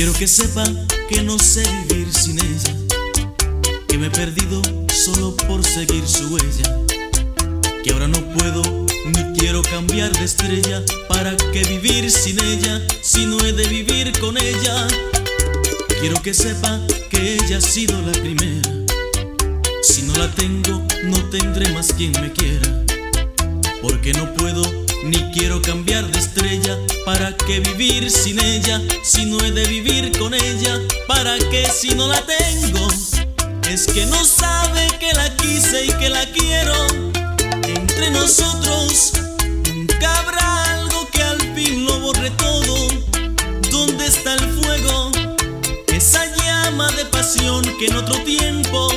Quiero que sepa que no sé vivir sin ella, que me he perdido solo por seguir su huella, que ahora no puedo ni quiero cambiar de estrella, para que vivir sin ella si no he de vivir con ella. Quiero que sepa que ella ha sido la primera, si no la tengo no tendré más quien me quiera, porque no puedo ni quiero cambiar de estrella, ¿para qué vivir sin ella? Si no he de vivir con ella, ¿para qué si no la tengo? Es que no sabe que la quise y que la quiero. Entre nosotros nunca habrá algo que al fin lo borre todo. ¿Dónde está el fuego? Esa llama de pasión que en otro tiempo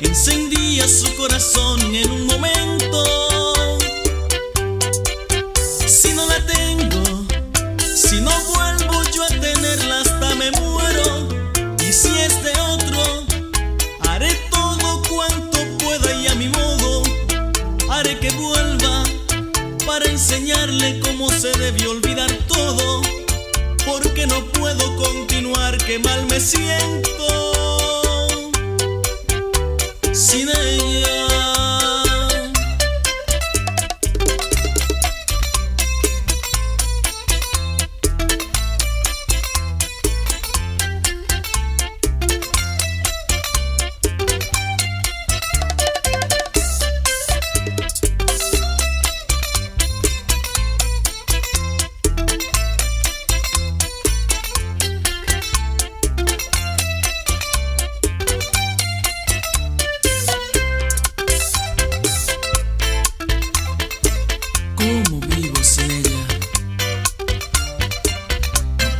encendía su corazón en un momento. Enseñarle cómo se debe olvidar todo, porque no puedo continuar, que mal me siento. Sin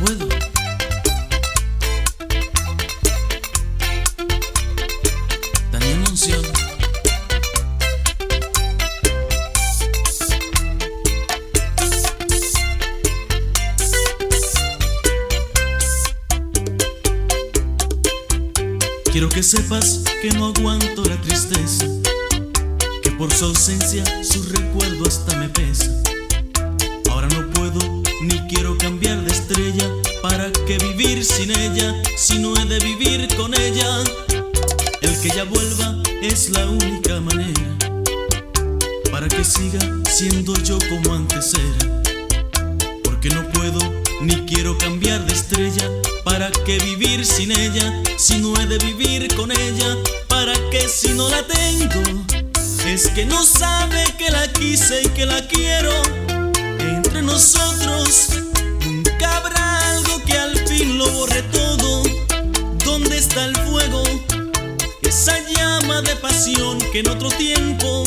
ella. Quiero que sepas que no aguanto la tristeza, que por su ausencia su recuerdo hasta me pesa. Ahora no puedo ni quiero cambiar de estrella, para que vivir sin ella, si no he de vivir con ella. El que ella vuelva es la única manera, para que siga siendo yo como antes era. Porque no puedo ni quiero cambiar de estrella ¿Para qué vivir sin ella si no he de vivir con ella? ¿Para qué si no la tengo? Es que no sabe que la quise y que la quiero. Entre nosotros nunca habrá algo que al fin lo borre todo. ¿Dónde está el fuego? Esa llama de pasión que en otro tiempo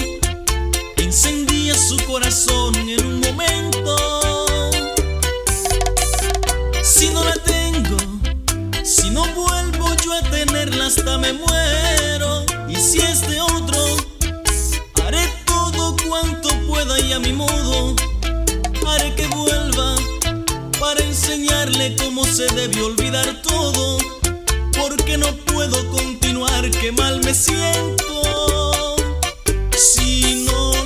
encendía su corazón en un momento. Si no la hasta me muero. se debe olvidar todo, porque no puedo continuar, que mal me siento. Si no